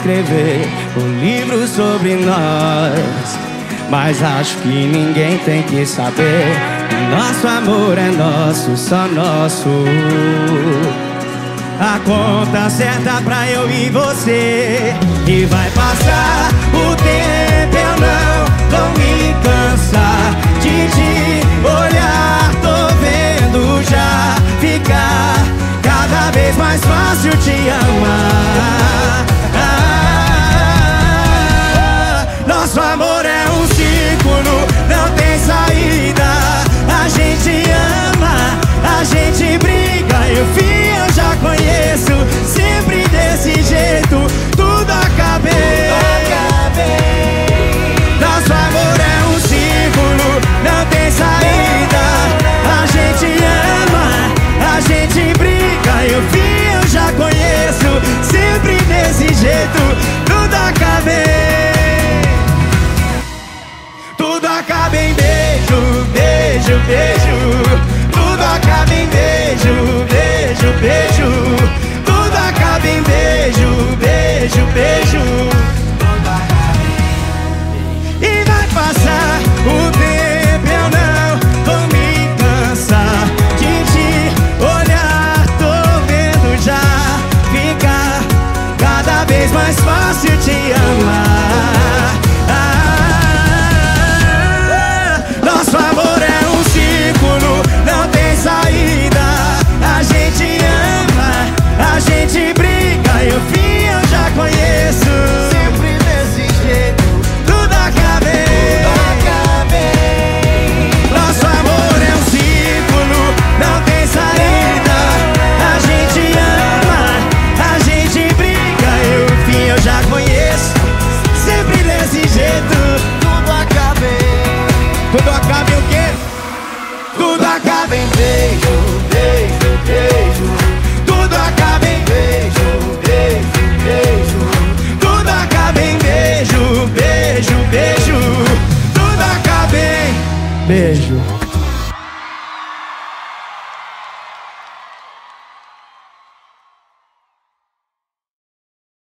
Escrever um livro sobre nós. Mas acho que ninguém tem que saber. Nosso amor é nosso, só nosso. A conta certa pra eu e você. E vai passar nosso amor beijo,